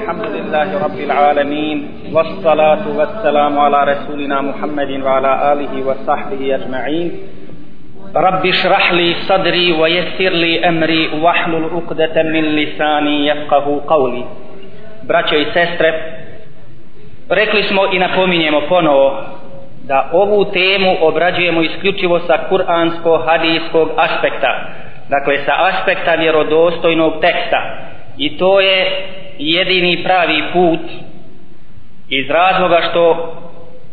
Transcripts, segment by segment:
الحمد لله رب العالمين والصلاة والسلام على رسولنا محمد وعلى آله وصحبه أجمعين رب اشرح لي صدري ويسر لي أمري واحلل عقدة من لساني يفقه قولي Braćo i sestre, rekli smo i napominjemo ponovo da ovu temu obrađujemo isključivo sa kuransko-hadijskog aspekta, dakle sa aspekta vjerodostojnog teksta. I to je jedini pravi put iz razloga što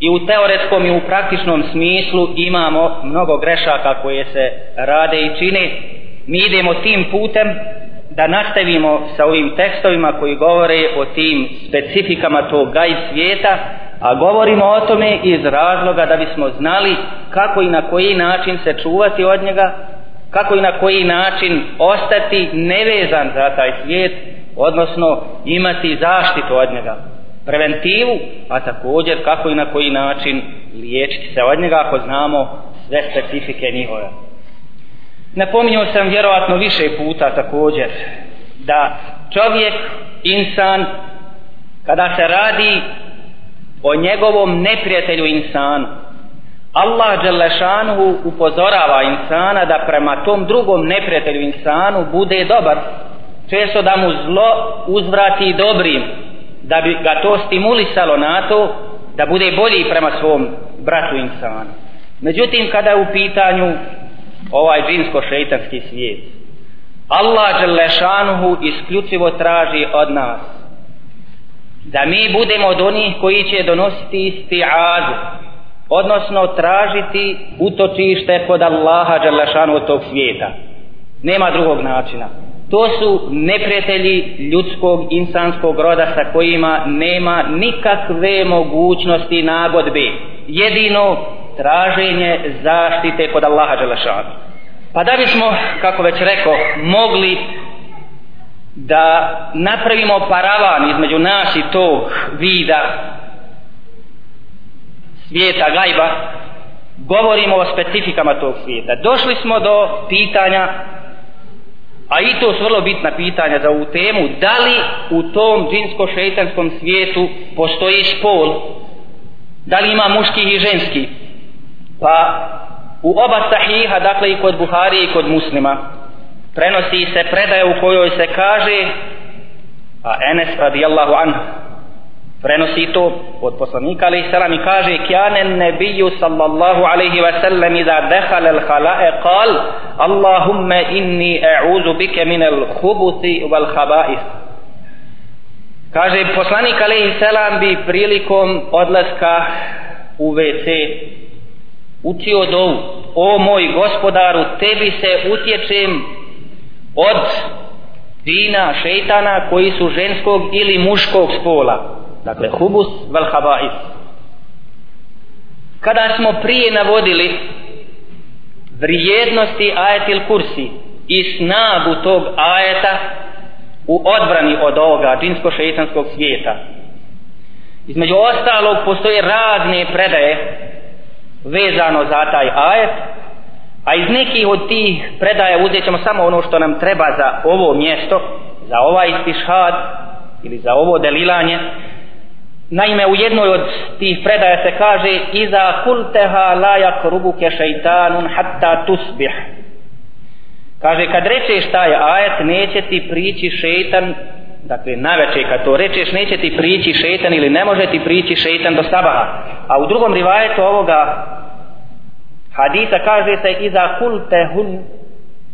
i u teoretskom i u praktičnom smislu imamo mnogo grešaka koje se rade i čine. Mi idemo tim putem da nastavimo sa ovim tekstovima koji govore o tim specifikama tog gaj svijeta, a govorimo o tome iz razloga da bismo znali kako i na koji način se čuvati od njega, kako i na koji način ostati nevezan za taj svijet, odnosno imati zaštitu od njega, preventivu, a također kako i na koji način liječiti se od njega ako znamo sve specifike njihove. Napominjao sam vjerovatno više puta također da čovjek, insan, kada se radi o njegovom neprijatelju insanu, Allah Đelešanuhu upozorava insana da prema tom drugom neprijatelju insanu bude dobar, često da mu zlo uzvrati dobrim, da bi ga to stimulisalo na to da bude bolji prema svom bratu insanu. Međutim, kada je u pitanju ovaj džinsko-šeitanski svijet, Allah Đelešanuhu isključivo traži od nas da mi budemo od onih koji će donositi isti'azu, odnosno tražiti utočište kod Allaha Đelešanuhu tog svijeta. Nema drugog načina. To su neprijatelji ljudskog insanskog roda sa kojima nema nikakve mogućnosti nagodbe. Jedino traženje zaštite kod Allaha Đelešanu. Pa da bismo, kako već rekao, mogli da napravimo paravan između nas i tog vida svijeta gajba, govorimo o specifikama tog svijeta. Došli smo do pitanja a i to su vrlo bitna pitanja za ovu temu, da li u tom džinsko-šeitanskom svijetu postoji spol, da li ima muški i ženski, pa u oba sahiha, dakle i kod Buhari i kod muslima, prenosi se predaja u kojoj se kaže, a Enes radijallahu anhu, prenosi to od poslanika alaihi salam i kaže kjane nebiju sallallahu alaihi wa sallam iza dehal al halae kal Allahumme inni e'uzu bike min al hubuti wal habais kaže poslanik alaihi salam bi prilikom odlaska u WC učio dovu o moj gospodaru tebi se utječem od dina šeitana koji su ženskog ili muškog spola dakle hubus vel habais. Kada smo prije navodili vrijednosti ajetil kursi i snagu tog ajeta u odbrani od ovoga džinsko-šeitanskog svijeta između ostalog postoje razne predaje vezano za taj ajet a iz nekih od tih predaja uzet ćemo samo ono što nam treba za ovo mjesto za ovaj istišhad ili za ovo delilanje Naime, u jednoj od tih predaja se kaže Iza kulteha la yakrubuke šeitanun hatta tusbih. Kaže, kad rečeš taj ajet, neće ti prići šeitan Dakle, naveče kad to rečeš, neće ti prići šeitan ili ne može ti prići šeitan do sabaha. A u drugom rivajetu ovoga hadisa kaže se Iza kultehun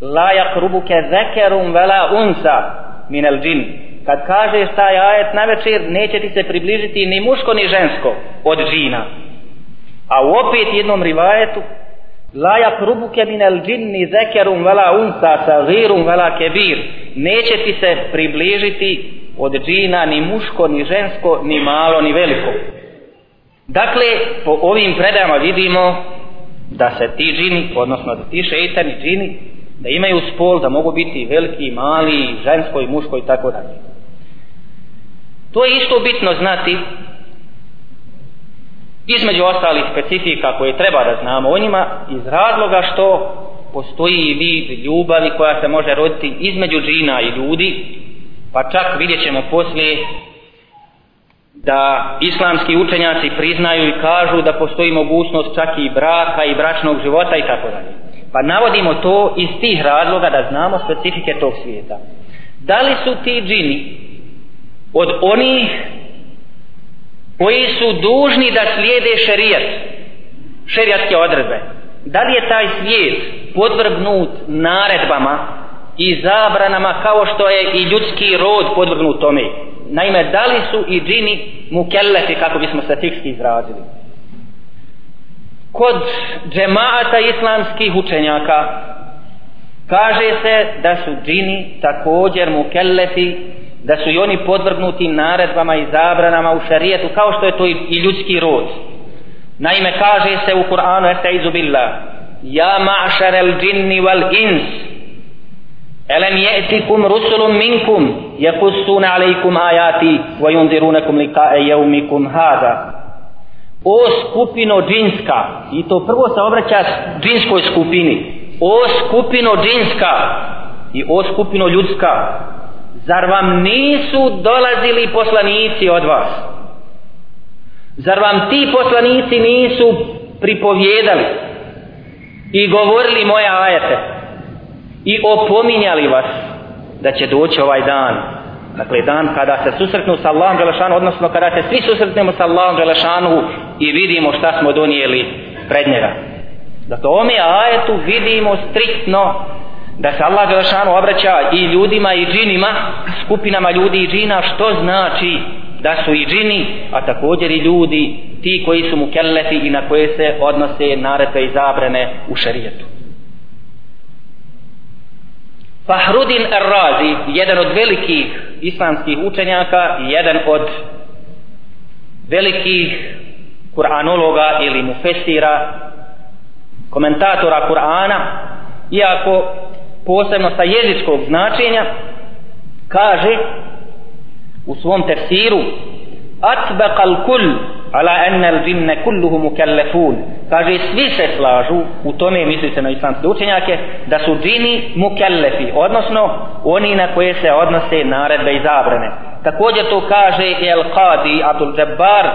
la yakrubuke zekerum vela unsa minel džin kad kažeš taj ajet na večer neće ti se približiti ni muško ni žensko od džina. A u opet jednom rivajetu la yakrubuke min al jinni zakarum wala unsa sagirun wala kebir neće ti se približiti od džina ni muško ni žensko ni malo ni veliko. Dakle po ovim predajama vidimo da se ti džini odnosno da ti šeitani džini da imaju spol da mogu biti veliki mali žensko i muško i tako dalje. To je isto bitno znati između ostalih specifika koje treba da znamo o njima iz razloga što postoji vid ljubavi koja se može roditi između džina i ljudi pa čak vidjet ćemo poslije da islamski učenjaci priznaju i kažu da postoji mogućnost čak i braka i bračnog života i tako dalje. Pa navodimo to iz tih razloga da znamo specifike tog svijeta. Da li su ti džini od onih koji su dužni da slijede šerijat, šerijatske odredbe? Da li je taj svijet podvrgnut naredbama i zabranama kao što je i ljudski rod podvrgnut tome? Naime, da li su i džini mukellefi, kako bismo statistički izrazili? Kod džemaata islamskih učenjaka kaže se da su džini također mukellefi, da su i oni podvrgnuti naredbama i zabranama u šarijetu, kao što je to i ljudski rod. Naime, kaže se u Kur'anu, estaizu billah, Ja ma'šar al džinni wal ins, ألم يأتكم رسل منكم يقصون عليكم آياتي وينذرونكم لقاء يومكم هذا O skupino džinska I to prvo se obraća džinskoj skupini O skupino džinska I o skupino ljudska Zar vam nisu dolazili poslanici od vas? Zar vam ti poslanici nisu pripovjedali I govorili moje ajete i opominjali vas da će doći ovaj dan? Dakle dan kada se susretnu sa Allahom Đelešanu odnosno kada se svi susretnemo sa Allahom Đelešanu i vidimo šta smo donijeli pred njega. Dakle ome ajetu vidimo striktno da se Allah Đelešanu obraća i ljudima i džinima skupinama ljudi i džina što znači da su i džini a također i ljudi ti koji su mu kelleti i na koje se odnose naredbe i zabrane u šarijetu Fahrudin Ar-Razi, jedan od velikih islamskih učenjaka i jedan od velikih kuranologa ili mufesira, komentatora Kur'ana, iako posebno sa jezičkog značenja, kaže u svom tefsiru Atbaqal kull ala anna al jinna kulluhum mukallafun. Kaže svi se slažu u tome mislite na islamske učenjake da su džini mukallafi odnosno oni na koje se odnose naredbe i zabrane. Također to kaže el qadi Abdul Jabbar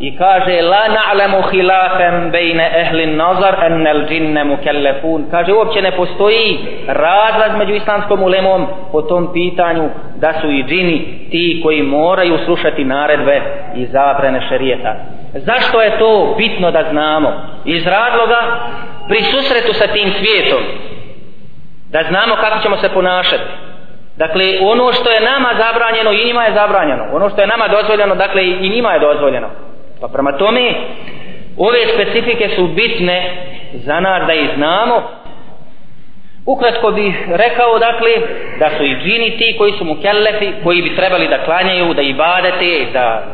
i kaže la na'lamu khilafan baina ahli an-nazar an al-jinna mukallafun kaže uopće ne postoji razlaz među islamskom ulemom po tom pitanju da su i džini ti koji moraju slušati naredbe i zabrane šerijeta zašto je to bitno da znamo iz razloga pri susretu sa tim svijetom da znamo kako ćemo se ponašati Dakle, ono što je nama zabranjeno i njima je zabranjeno. Ono što je nama dozvoljeno, dakle, i njima je dozvoljeno. Pa prema tome, ove specifike su bitne za nas da ih znamo. Ukratko bih rekao, dakle, da su i džini ti koji su mu kellefi, koji bi trebali da klanjaju, da ibadete, da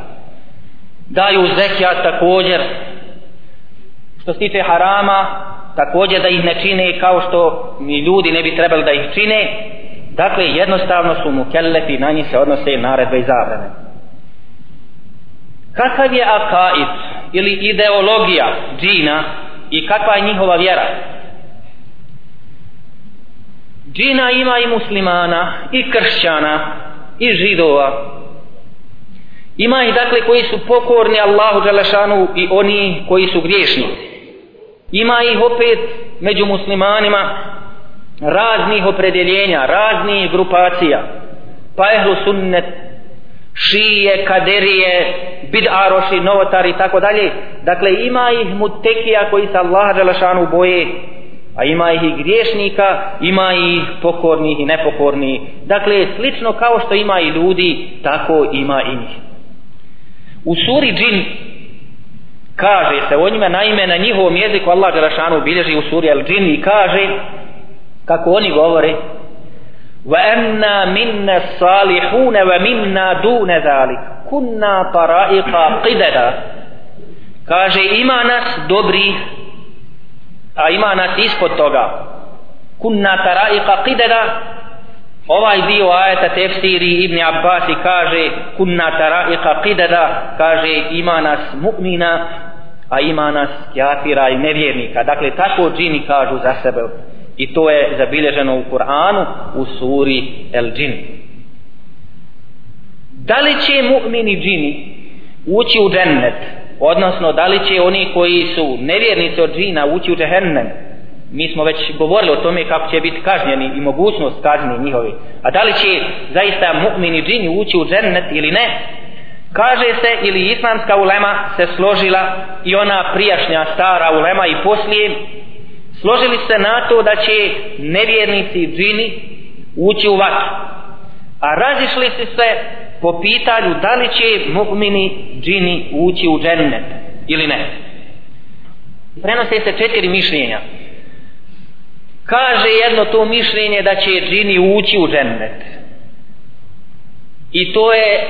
daju zekijat također. Što se tiče harama, također da ih ne čine kao što mi ljudi ne bi trebali da ih čine. Dakle, jednostavno su mu kellefi, na njih se odnose naredbe i zabrane kakav je akaid ili ideologija džina i kakva je njihova vjera? Džina ima i muslimana i kršćana i židova. Ima i dakle koji su pokorni Allahu Đalešanu i oni koji su griješni. Ima ih opet među muslimanima raznih opredeljenja raznih grupacija. Pa ehlu sunnet šije, kaderije, bidaroši, novotari i tako dalje. Dakle, ima ih mutekija koji se Allah Đelešanu boje, a ima ih i griješnika, ima ih pokornih i nepokornih. Dakle, slično kao što ima i ljudi, tako ima i njih. U suri džin kaže se o njima naime na njihovom jeziku Allah Đelešanu bilježi u suri al džin i kaže kako oni govore وأنا منا الصالحون ومنا دون ذلك كنا طرائق قددا kaže ima nas dobri a ima nas ispod toga kunna taraiqa qidada ovaj dio ajeta tefsiri Ibn Abbas kaže kunna taraiqa qidada kaže ima nas mu'mina a ima nas kjafira i nevjernika dakle tako džini kažu za sebe I to je zabilježeno u Kur'anu u suri El Džin. Da li će mu'mini džini ući u džennet? Odnosno da li će oni koji su nevjernici od džina ući u džehennem? Mi smo već govorili o tome kako će biti kažnjeni i mogućnost kažnje njihovi a da li će zaista mu'mini džini ući u džennet ili ne? Kaže se ili islamska ulema se složila i ona prijašnja stara ulema i poslije složili se na to da će nevjernici džini ući u vatru. A razišli se se po pitanju da li će mu'mini džini ući u džennet ili ne. Prenose se četiri mišljenja. Kaže jedno to mišljenje da će džini ući u džennet. I to je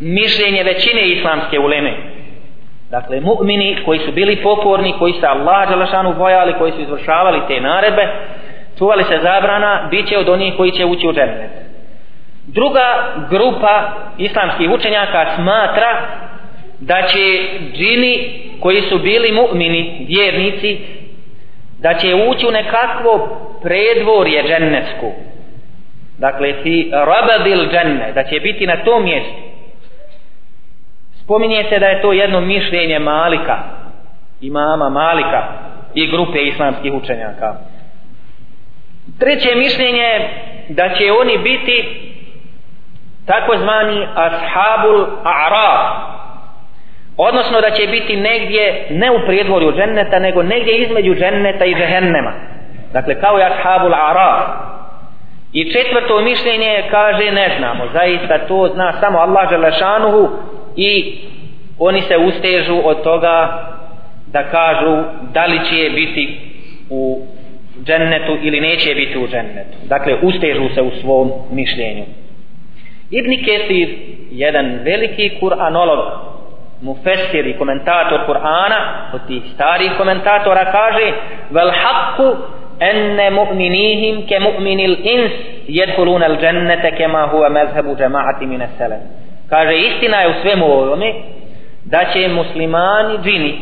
mišljenje većine islamske uleme dakle mu'mini koji su bili pokorni koji se Allah Đalašanu bojali koji su izvršavali te naredbe čuvali se zabrana bit će od onih koji će ući u džennet. Druga grupa islamskih učenjaka smatra da će džini koji su bili mu'mini vjernici da će ući u nekakvo predvorje džennetsku. Dakle fi rabadil dženne da će biti na tom mjestu spominje se da je to jedno mišljenje Malika imama Malika i grupe islamskih učenjaka. Treće mišljenje da će oni biti takozvani ashabul a'raf odnosno da će biti negdje ne u prijedvorju dženneta nego negdje između dženneta i džehennema. Dakle kao i ashabul araf. I četvrto mišljenje kaže ne znamo. Zaista to zna samo Allah želešanuhu i oni se ustežu od toga da kažu da li će biti u džennetu ili neće biti u džennetu. Dakle ustežu se u svom mišljenju. Ibn Kesir jedan veliki kuranolog mufesir i komentator Kur'ana od tih starih komentatora kaže vel haqqu enne mu'minihim ke mu'minil ins jedhulun al džennete kema huwa mezhebu džemaati mine selem kaže istina je u svemu ovome da će muslimani džini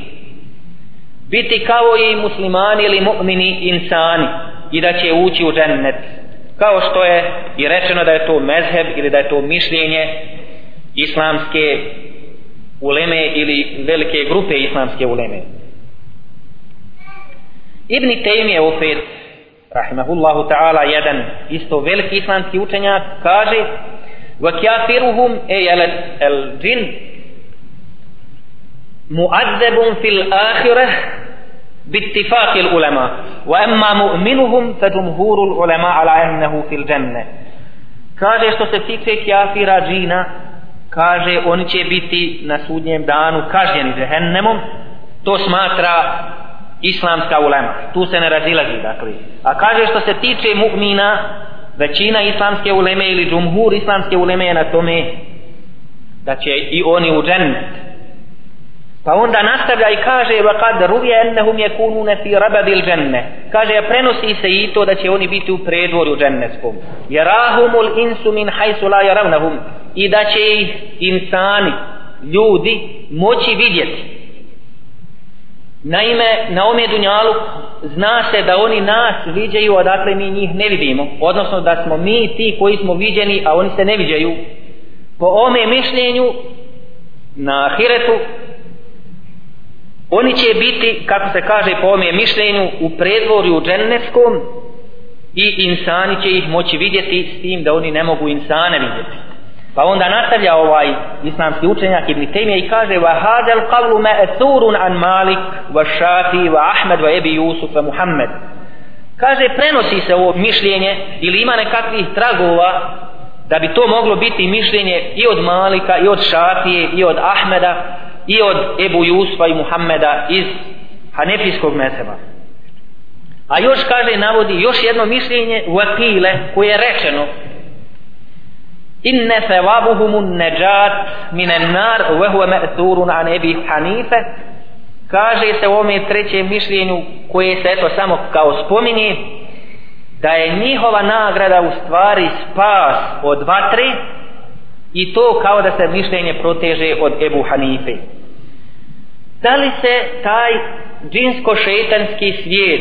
biti kao i muslimani ili mu'mini insani i da će ući u džennet kao što je i rečeno da je to mezheb ili da je to mišljenje islamske uleme ili velike grupe islamske uleme. Ibn Taymi je opet, rahimahullahu ta'ala, jedan isto veliki islamski učenjak, kaže وَكْيَافِرُهُمْ اَيَ الْجِنْ مُعَذَّبٌ فِي الْآخِرَةِ باتفاق العلماء واما مؤمنهم فجمهور العلماء على انه في الجنه kaže što se tiče kafira džina kaže oni će biti na sudnjem danu kažnjeni džehennemom to smatra islamska ulema tu se ne razilazi dakle a kaže što se tiče mu'mina većina islamske uleme ili džumhur islamske uleme je na tome da će i oni u džennet. Pa onda nastavlja i kaže wa kad ruvije ennehum jekunune fi rabadil dženne kaže prenosi se i to da će oni biti u predvorju džennetskom. Jerahumul insu min hajsu la jaravnahum i da će ih insani, ljudi, moći vidjeti. Naime, na ome dunjalu zna se da oni nas viđaju, a dakle mi njih ne vidimo. Odnosno da smo mi ti koji smo viđeni, a oni se ne viđaju. Po ome mišljenju na ahiretu, oni će biti, kako se kaže po ome mišljenju, u predvorju džennetskom i insani će ih moći vidjeti s tim da oni ne mogu insane vidjeti. Pa onda nastavlja ovaj islamski učenjak Ibn Taymiye i kaže wa hadal qawlu ma'thurun an Malik wa Shafi wa Ahmed wa Abi Yusuf wa Muhammad. Kaže prenosi se ovo mišljenje ili ima nekakvih tragova da bi to moglo biti mišljenje i od Malika i od Šafije i od Ahmeda i od Ebu Jusfa i Muhammeda iz Hanefijskog mezheba. A još kaže navodi još jedno mišljenje u Akile koje je rečeno inne thawabuhum an-najat min nar wa huwa ma'thurun an Abi Hanife. Kaže se u ovom trećem mišljenju koje se eto samo kao spominje da je njihova nagrada u stvari spas od vatre i to kao da se mišljenje proteže od Ebu Hanife. Da li se taj džinsko-šetanski svijet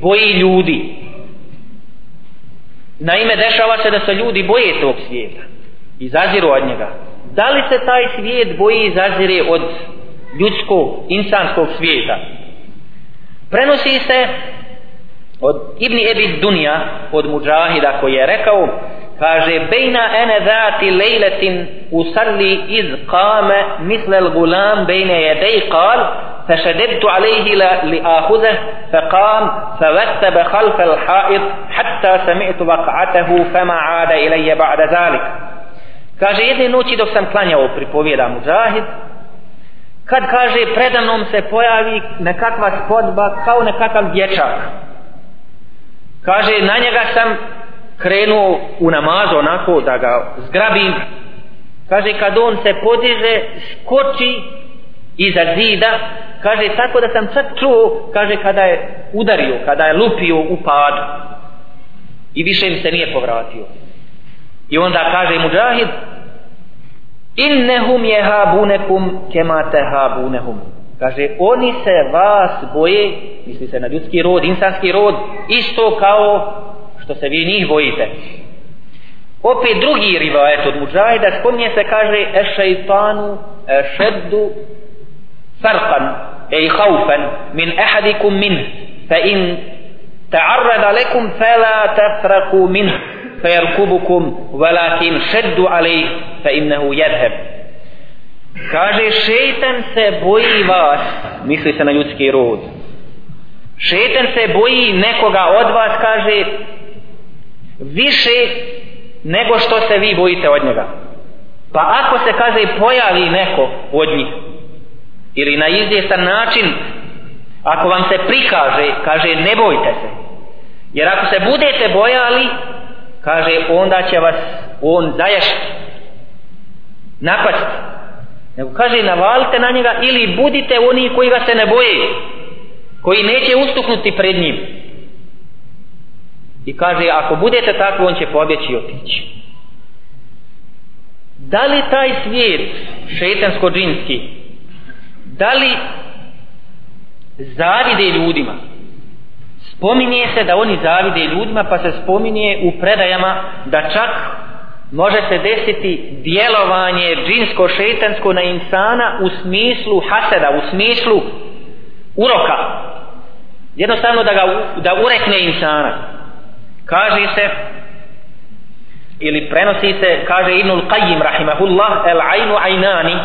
boji ljudi? Naime, dešava se da se ljudi boje tog svijeta i zaziru od njega. da li se taj svijet boji i zazire od ljudskog, insanskog svijeta prenosi se od Ibn Ebi Dunija, od Mujahida koji je rekao kaže bejna ene zati lejletin usalli iz kame misle gulam bejne jedej kal فشددت عليه لآخذه فقام فوثب خلف الحائط حتى سمعت وقعته فما عاد إلي بعد ذلك kaže jedne noći dok sam klanjao pripovjeda Mujahid kad kaže predamnom se pojavi nekakva spodba kao nekakav dječak kaže na njega sam krenuo u namazu onako da ga zgrabim. Kaže kad on se podiže skoči iza zida kaže tako da sam čak čuo kaže kada je udario kada je lupio u pad i više im se nije povratio. I onda kaže muđahid innehum jehabunekum kema tehabunehum. Kaže oni se vas boje misli se na ljudski rod, insanski rod isto kao što se vi njih bojite. Opet drugi rivajet od Mujahida spomnije se kaže e šajtanu e šeddu sarkan e i haufan min ehadikum min fa in ta'arrada lekum fa la tafraku min fa jarkubukum valakin šeddu alej fa innehu jedheb kaže šeitan se boji vas misli se na ljudski rod. Šeitan se boji nekoga od vas kaže više nego što se vi bojite od njega. Pa ako se kaže pojavi neko od njih ili na izvjestan način ako vam se prikaže kaže ne bojte se. Jer ako se budete bojali kaže onda će vas on zaješiti napasti. Nego kaže navalite na njega ili budite oni koji ga se ne boje koji neće ustuknuti pred njim i kaže ako budete takvi on će pobjeći i otići. Da li taj svijet šetansko-džinski da li zavide ljudima? Spominje se da oni zavide ljudima pa se spominje u predajama da čak može se desiti djelovanje džinsko šetansko na insana u smislu haseda, u smislu uroka. Jednostavno da ga da urekne insana. Kaže se ili prenosi se kaže Ibnul Qayyim rahimahullah el aynu aynani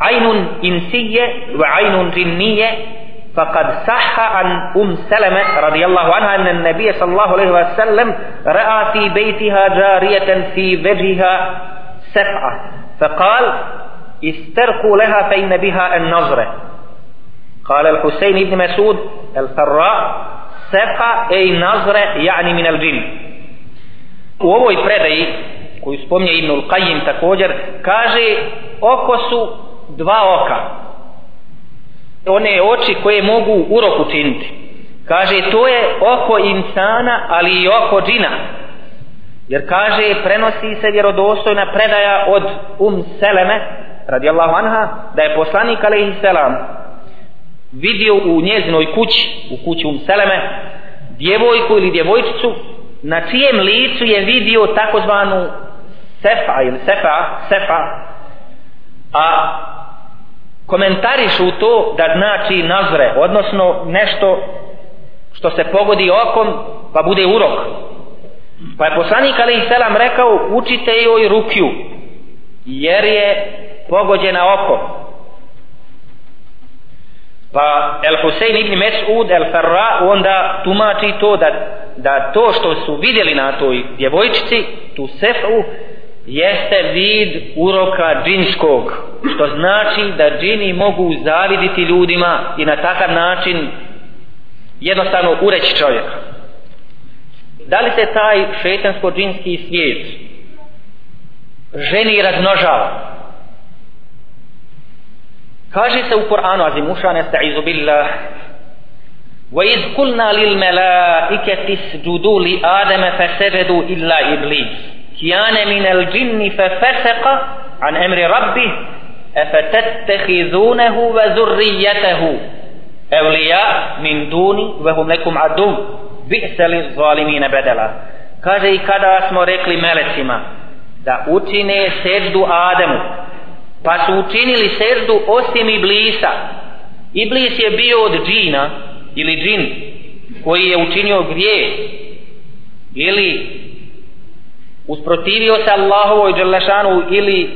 عين إنسية وعين جنية فقد صح عن أم سلمة رضي الله عنها أن النبي صلى الله عليه وسلم رأى في بيتها جارية في وجهها سفعة فقال استرقوا لها فإن بها النظرة قال الحسين بن مسعود الفراء sefa ej nazre ja'ni min al džin. U ovoj predaji koju spomnje Ibn Al-Qayyim također kaže oko su dva oka. One oči koje mogu urok učiniti. Kaže to je oko insana ali i oko džina. Jer kaže prenosi se vjerodostojna predaja od Um Seleme radijallahu anha da je poslanik alaihi selam vidio u njezinoj kući u kući um seleme djevojku ili djevojčicu na čijem licu je vidio takozvanu sefa ili sefa sefa a komentarišu to da znači nazre, odnosno nešto što se pogodi okom pa bude urok. Pa je poslanik Ali Selam rekao učite joj rukju jer je pogođena okom. Pa El Husein ibn Mes'ud El Farra onda tumači to da, da to što su vidjeli na toj djevojčici tu sefu jeste vid uroka džinskog što znači da džini mogu zaviditi ljudima i na takav način jednostavno ureći čovjeka. Da li se taj šetansko džinski svijet ženi razmnožava? Kaže se u Kur'anu azim uša nesta'izu billah وَإِذْ قُلْنَا لِلْمَلَائِكَةِ اسْجُدُوا لِآدَمَ فَسَجَدُوا إِلَّا إِبْلِيسَ كان من الجن ففسق عن أمر ربه أفتتخذونه وذريته أولياء من دوني وهم لكم عدو بئس للظالمين بدلا kaže i kada smo rekli melecima da učine seždu pa su učinili seždu osim Iblisa. Iblis je bio od džina ili džin koji je učinio grije ili usprotivio se Allahovoj Đelešanu ili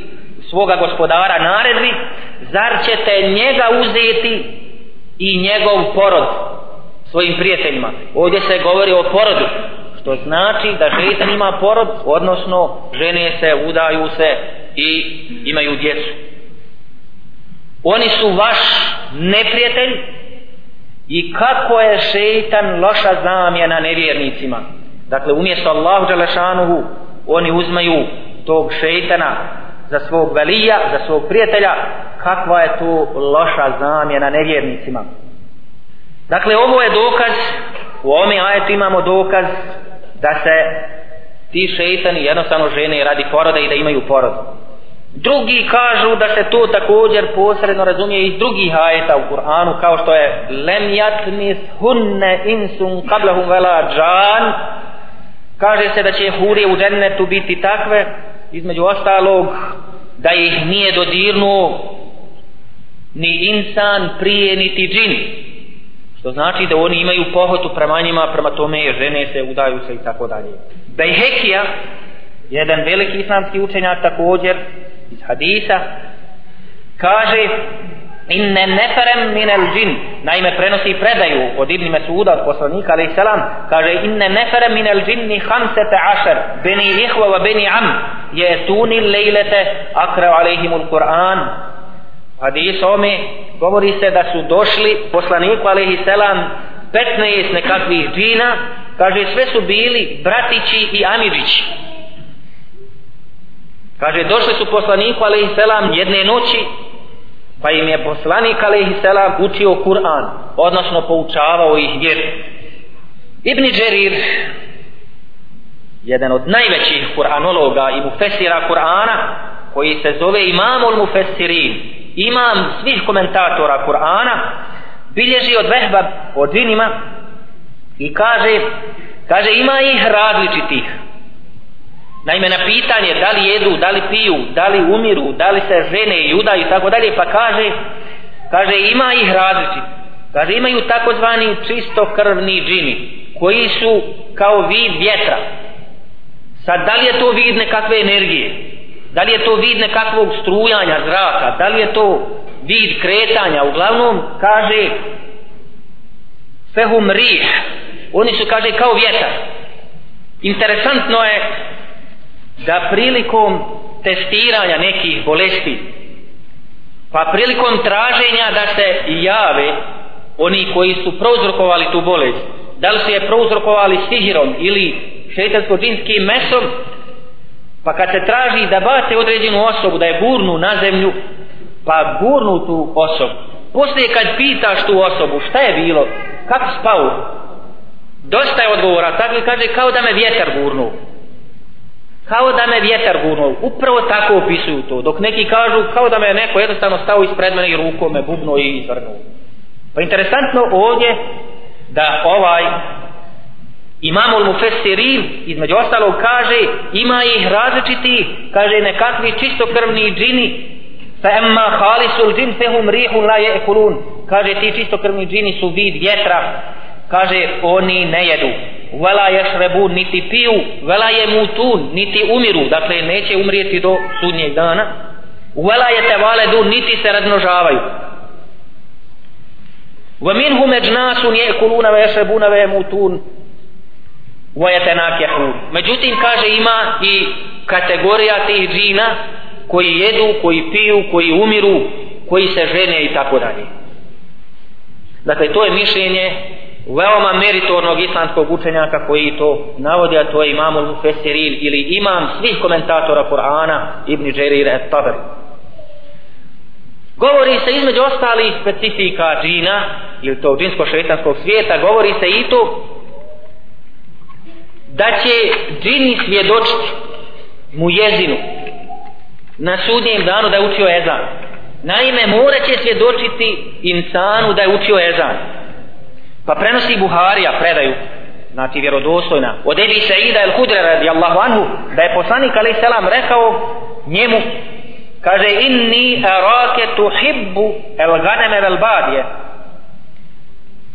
svoga gospodara naredbi zar ćete njega uzeti i njegov porod svojim prijateljima? Ovdje se govori o porodu što znači da šeitan ima porod odnosno žene se, udaju se i imaju djecu. Oni su vaš neprijatelj i kako je šeitan loša zamjena nevjernicima. Dakle umjesto Allahu Đalešanuhu oni uzmaju tog šeitana za svog velija, za svog prijatelja. Kakva je to loša zamjena nevjernicima? Dakle ovo je dokaz u ovome ajetu imamo dokaz da se ti šeitani jednostavno žene radi poroda i da imaju porod drugi kažu da se to također posredno razumije iz drugih ajeta u Kur'anu kao što je lem yatnis hunne insun qablahum vela džan kaže se da će hurije u džennetu biti takve između ostalog da ih nije dodirnuo ni insan prije niti džin. Što znači da oni imaju pohotu prema njima prema tome žene se udaju se i tako dalje. Bejhekija jedan veliki islamski učenjak također iz hadisa kaže inne neferem minel džin. Naime prenosi predaju od Ibn Mesuda od poslanika alaih salam kaže inne neferem min el džinni hamsete ašer beni ihva wa beni am je tuni lejlete akra alaihimul Kur'an. Hadis ome govori se da su došli poslaniku alaihi salam 15 nekakvih džina kaže sve su bili bratići i amidžići kaže došli su poslaniku alaihi selam, jedne noći pa im je poslanik alaihi selam učio Kur'an odnosno poučavao ih vjer Ibni Džerir jedan od najvećih kuranologa i mufesira Kur'ana koji se zove Imamul Mufesirin imam svih komentatora Kur'ana bilježi od vehba od Vinima, i kaže kaže ima ih različitih. Naime, na pitanje da li jedu, da li piju, da li umiru, da li se žene i udaju i tako dalje, pa kaže, kaže ima ih različit. Kaže imaju takozvani čisto krvni džini, koji su kao vid vjetra. Sad, da li je to vid nekakve energije? Da li je to vid nekakvog strujanja zraka? Da li je to vid kretanja? Uglavnom, kaže, fehum rih. Oni su, kaže, kao vjetar. Interesantno je da prilikom testiranja nekih bolesti pa prilikom traženja da se jave oni koji su prouzrokovali tu bolest da li su je prouzrokovali sihirom ili šeitansko-džinskim mesom pa kad se traži da bace određenu osobu da je gurnu na zemlju pa gurnu tu osobu. Poslije kad pitaš tu osobu šta je bilo kako spao dosta je odgovora tako kaže kao da me vjetar gurnu kao da me vjetar gurnuo. Upravo tako opisuju to. Dok neki kažu kao da me neko jednostavno stao ispred mene i rukom me bubno i izvrnuo. Pa interesantno ovdje da ovaj imamul mufessirin između ostalog kaže ima ih različiti kaže nekakvi čistokrvni džini fa emma halisul džin fehum rihun la je kaže ti čistokrvni džini su vid vjetra. Kaže oni ne jedu vela ješrebu niti piju. Vela je mutun niti umiru. Dakle neće umrijeti do sudnjeg dana. Vela je te valedu niti se razmnožavaju. Wa minhum ejnasun jekuluna ve ješrebuna ve mutun wa yatanakihun. Međutim kaže ima i kategorija tih džina koji jedu, koji piju, koji umiru, koji se žene i tako dalje. Dakle, to je mišljenje veoma meritornog islamskog učenjaka koji to navodi, a to je imam Mufesirin ili imam svih komentatora Kur'ana Ibn Đerir et Tabari. Govori se između ostalih specifika džina ili to džinsko-šetanskog svijeta, govori se i to da će džini svjedočiti mu jezinu na sudnjem danu da je učio ezan. Naime, mora će svjedočiti insanu da je učio ezan. Pa prenosi Buharija predaju znači vjerodostojna od Ebi Saida el Hudre radijallahu anhu da je poslanik alaih selam rekao njemu kaže inni arake tuhibbu el ganeme vel badije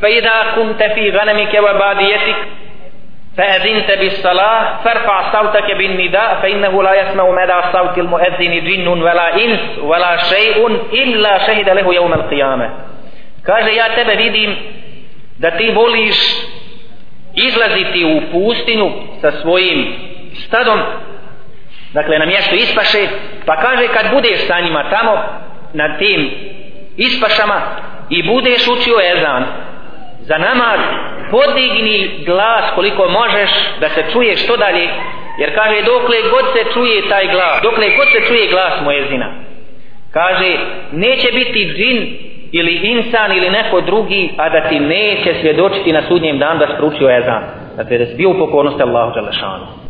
fa idha kumte fi ganemike wa badijetik فأذنت بالصلاة فارفع صوتك بالنداء فإنه لا يسمع مدى صوت المؤذن جن ولا إنس ولا شيء إلا شهد له يوم القيامة kaže ja tebe vidim da ti voliš izlaziti u pustinu sa svojim stadom dakle na mjesto ispaše pa kaže kad budeš sa njima tamo na tim ispašama i budeš učio ezan za namaz podigni glas koliko možeš da se čuje što dalje jer kaže dokle god se čuje taj glas dokle god se čuje glas mojezina kaže neće biti džin ili insan ili neko drugi a da ti neće svjedočiti na sudnjem danu da si proučio ezan. Dakle da si bio u pokornosti Allahu Đalešanu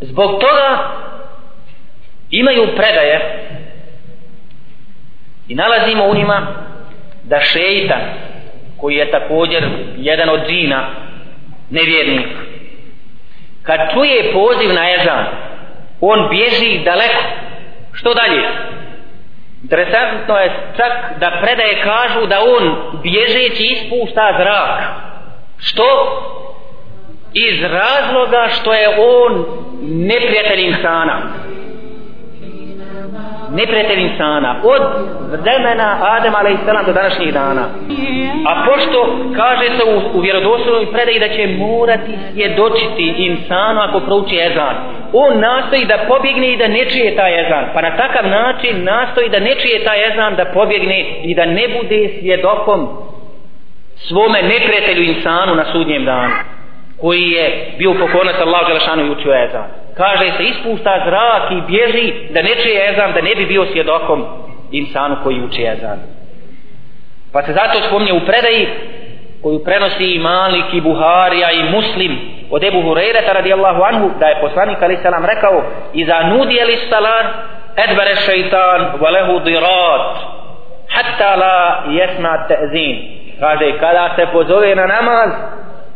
zbog toga imaju predaje i nalazimo u njima da šeitan koji je također jedan od džina nevjernik kad čuje poziv na ezan on bježi daleko. Što dalje? Interesantno je čak da predaje kažu da on bježeći ispušta zrak. Što? Iz razloga što je on neprijatelj insana neprijatelj insana od vremena Adem a.s. do današnjih dana a pošto kaže se u, u vjerodoslovnoj predaji da će morati svjedočiti insanu ako prouči ezan on nastoji da pobjegne i da ne čije taj ezan pa na takav način nastoji da ne čije taj ezan da pobjegne i da ne bude svjedokom svome neprijatelju insanu na sudnjem danu koji je bio pokonac Allah Želešanu i učio ezan kaže se ispusta zrak i bježi da ne čuje ezan da ne bi bio svjedokom insanu koji uči ezan. Pa se zato spomnje u predaji koju prenosi i Malik i Buharija i Muslim od Ebu Hureyre radijallahu anhu da je poslanik ali selam rekao iza nudi li salan edbere šeitan valehu dirat hatta la jesna te'zin. Kaže kada se pozove na namaz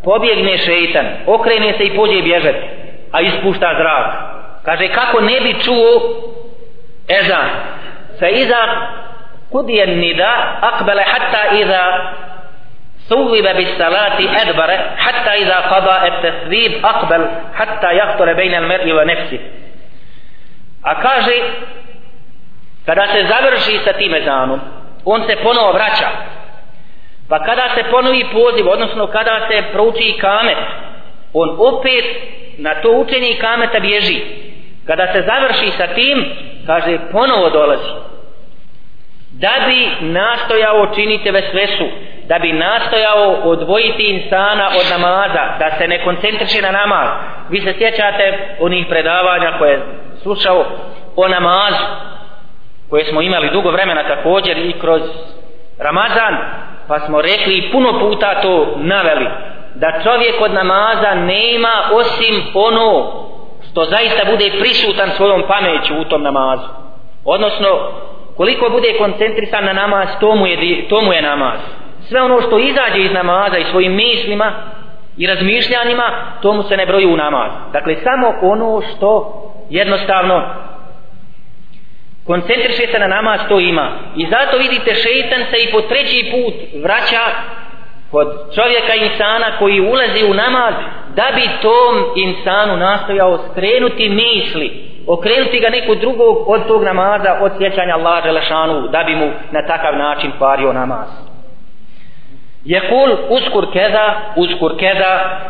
pobjegne šeitan okrene se i pođe bježati a ispušta zrak kaže kako ne bi čuo ezan fa iza kudije nida akbele hatta iza ثوب بالصلاة أدبر حتى إذا قضى التثويب أقبل حتى يخطر بين المرء ونفسه أكاجي kada se završi sa tim ezanom on se ponovo vraća pa kada se ponovi poziv odnosno kada se prouči kamet on opet na to učenje kameta bježi. Kada se završi sa tim kaže ponovo dolazi. Da bi nastojao činite ve svesu da bi nastojao odvojiti insana od namaza da se ne koncentriše na namaz. Vi se sjećate onih predavanja koje slušao o namazu koje smo imali dugo vremena također i kroz Ramazan pa smo rekli i puno puta to naveli da čovjek od namaza nema osim ono što zaista bude prisutan svojom pameću u tom namazu. Odnosno koliko bude koncentrisan na namaz to mu je, to mu je namaz. Sve ono što izađe iz namaza i svojim mislima i razmišljanjima to mu se ne broji u namaz. Dakle samo ono što jednostavno koncentriše se na namaz to ima. I zato vidite šeitan se i po treći put vraća kod čovjeka insana koji ulazi u namaz da bi tom insanu nastojao skrenuti misli okrenuti ga neku drugog od tog namaza od sjećanja Allah Želešanu da bi mu na takav način pario namaz. Jekul uskur keda uskur keda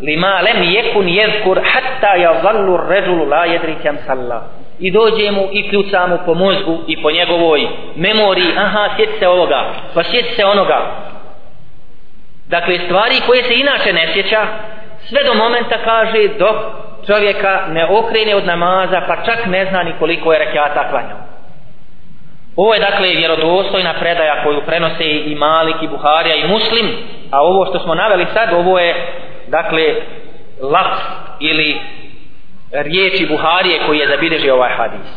lima lem jekun jezkur hatta yazallu ređulu la jedri kem salla. I dođe mu i kljuca mu po mozgu i po njegovoj memoriji. Aha sjeti se ovoga. Pa sjeti se onoga. Dakle, stvari koje se inače ne sjeća, sve do momenta kaže dok čovjeka ne okrene od namaza, pa čak ne zna ni koliko je rekiata klanjao. Ovo je dakle vjerodostojna predaja koju prenose i Malik i Buharija i Muslim, a ovo što smo naveli sad, ovo je dakle laps ili riječi Buharije koji je zabilježio ovaj hadis.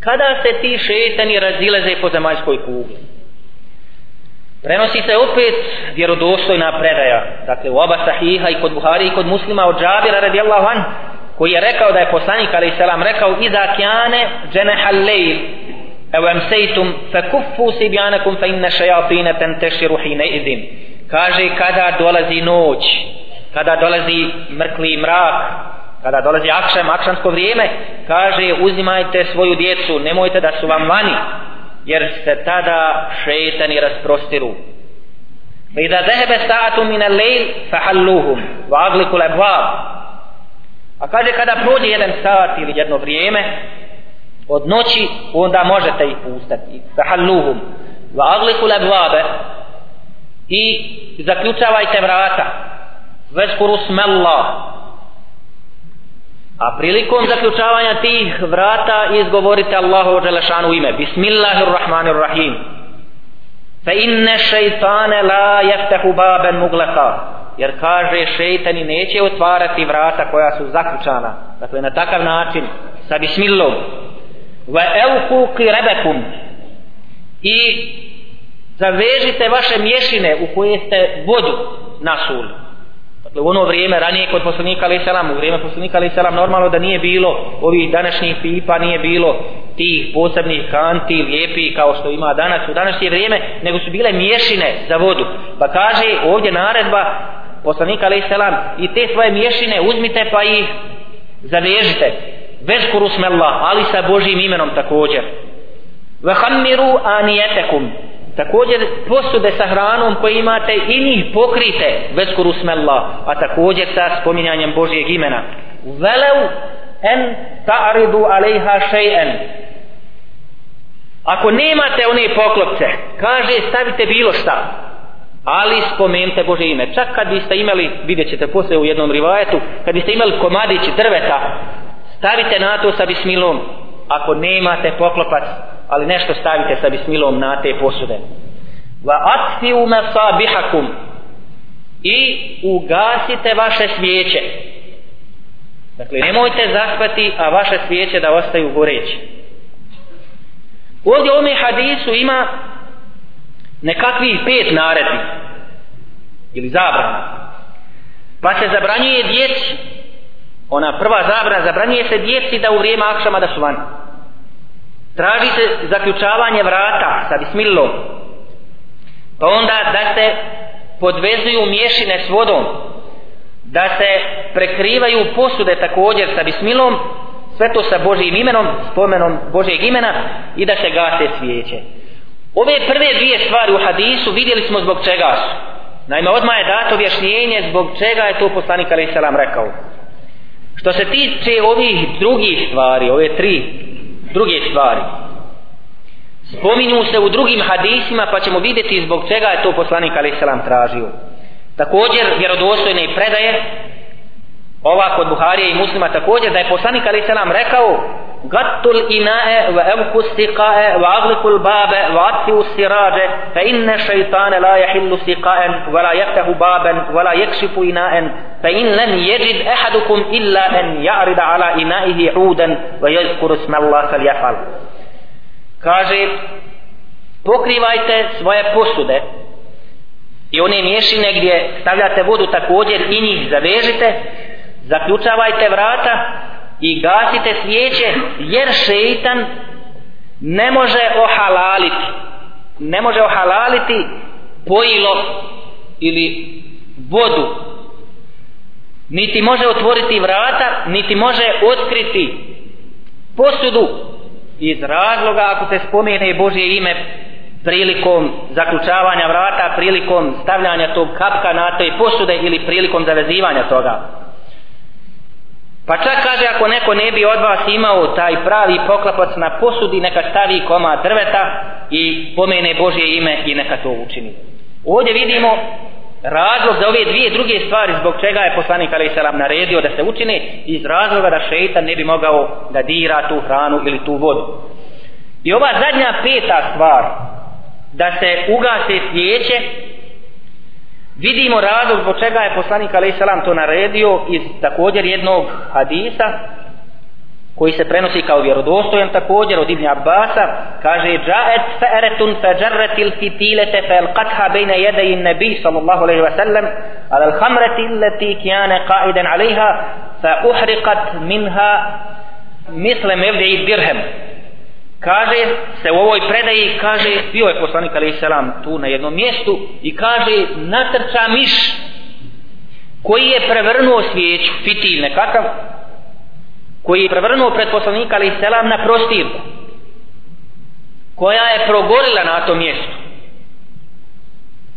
Kada se ti šetani razileze po zemaljskoj kugli, Prenosi se opet vjerodostojna predaja, dakle u oba sahiha i kod Buhari i kod muslima od Džabira radijallahu an, koji je rekao da je poslanik alaih selam rekao Iza kjane dženehal lejl, evo emsejtum, fe kuffu si bjanakum fe inne šajatine ten hine idim. Kaže kada dolazi noć, kada dolazi mrkli mrak, kada dolazi akšam, akšamsko vrijeme, kaže uzimajte svoju djecu, nemojte da su vam vani, jer se tada šeitani rasprostiru. da zehebe sa'atu min al-lejl, fahalluhum, wa agliku lebvab. A kaže kada prođe jedan sat ili jedno vrijeme, od noći, onda možete ih pustati. Fahalluhum, wa agliku lebvabe, i zaključavajte vrata. vezkuru smellah, A prilikom zaključavanja tih vrata izgovorite Allahu Đelešanu ime. Bismillahirrahmanirrahim. Fa inne šeitane la jeftehu baben mugleka. Jer kaže šeitani neće otvarati vrata koja su zaključana. Dakle na takav način sa bismillom. Wa elku kirebekum. I zavežite vaše mješine u koje ste vodu nasuli Dakle, u ono vrijeme ranije kod poslanika alaih salam u vrijeme poslanika alaih salam normalno da nije bilo ovih današnjih pipa nije bilo tih posebnih kanti lijepi kao što ima danas u današnje vrijeme nego su bile mješine za vodu. Pa kaže ovdje naredba poslanika alaih salam i te svoje mješine uzmite pa ih zavežite. Bez kurusmella ali sa Božim imenom također. Vahammiru anijetekum također posude sa hranom koje imate i njih pokrite vezkuru smella a također sa spominjanjem Božijeg imena. Velev en ta'ridu alejha šejen ako nemate one poklopce kaže stavite bilo šta ali spomenite Bože ime. Čak kad biste imali vidjet ćete posle u jednom rivajetu kad biste imali komadić drveta stavite na to sa bismilom. Ako nemate poklopac ali nešto stavite sa bismilom na te posude. Wa atfiu masabihakum i ugasite vaše svijeće. Dakle nemojte zahvati a vaše svijeće da ostaju goreći. Ovdje u ovome hadisu ima nekakvih pet naredbi. Ili zabrana. Pa se zabranjuje djeci ona prva zabrana zabranjuje se djeci da u vrijeme akšama da su vani traži se zaključavanje vrata sa bismillom. Pa onda da se podvezuju mješine s vodom da se prekrivaju posude također sa bismilom sve to sa Božijim imenom spomenom Božijeg imena i da se gase svijeće. Ove prve dvije stvari u hadisu vidjeli smo zbog čega su. Naime odmah je dato objašnjenje zbog čega je to poslanik ali salam rekao. Što se tiče ovih drugih stvari ove tri druge stvari spominju se u drugim hadisima pa ćemo vidjeti zbog čega je to poslanik a.s. tražio također vjerodostojne predaje ova kod Buharije i muslima također da je poslanik a.s. rekao gattul الإناء wa السقاء stiqae الباب aglikul السراج فإن الشيطان لا يحل سقاء ولا يفتح بابا ولا يكشف إناء فإن لن يجد أحدكم إلا أن يعرض على إنائه عودا ويذكر اسم الله فليفعل ala kaže pokrivajte svoje posude i one mješine gdje stavljate vodu također i njih zavežite zaključavajte vrata i gasite svijeće jer šeitan ne može ohalaliti. Ne može ohalaliti pojilo ili vodu. Niti može otvoriti vrata niti može otkriti posudu. Iz razloga ako se spomene Božje ime prilikom zaključavanja vrata, prilikom stavljanja tog kapka na toj posude ili prilikom zavezivanja toga. Pa čak kaže ako neko ne bi od vas imao taj pravi poklapac na posudi, neka stavi koma drveta i pomene Božje ime i neka to učini. Ovdje vidimo razlog za ove dvije druge stvari zbog čega je poslanik Ali Salam naredio da se učine iz razloga da šeitan ne bi mogao da dira tu hranu ili tu vodu. I ova zadnja peta stvar da se ugase svijeće vidimo razlog zbog čega je poslanik Ali Salam to naredio iz također jednog hadisa koji se prenosi kao vjerodostojan također od Ibn Abbasa. Kaže jaet fa'aratun fajarrat al-fitilata falqatha bayna nebi sallallahu alaihi wa sallam ala al-khamrati allati kana qa'idan 'alayha fa uhriqat minha misle mevdi dirham kaže se u ovoj predaji kaže bio je poslanik alejhi selam tu na jednom mjestu i kaže natrča miš koji je prevrnuo svijeću fitil nekakav koji je prevrnuo pred poslanika ali selam na prostirku koja je progorila na tom mjestu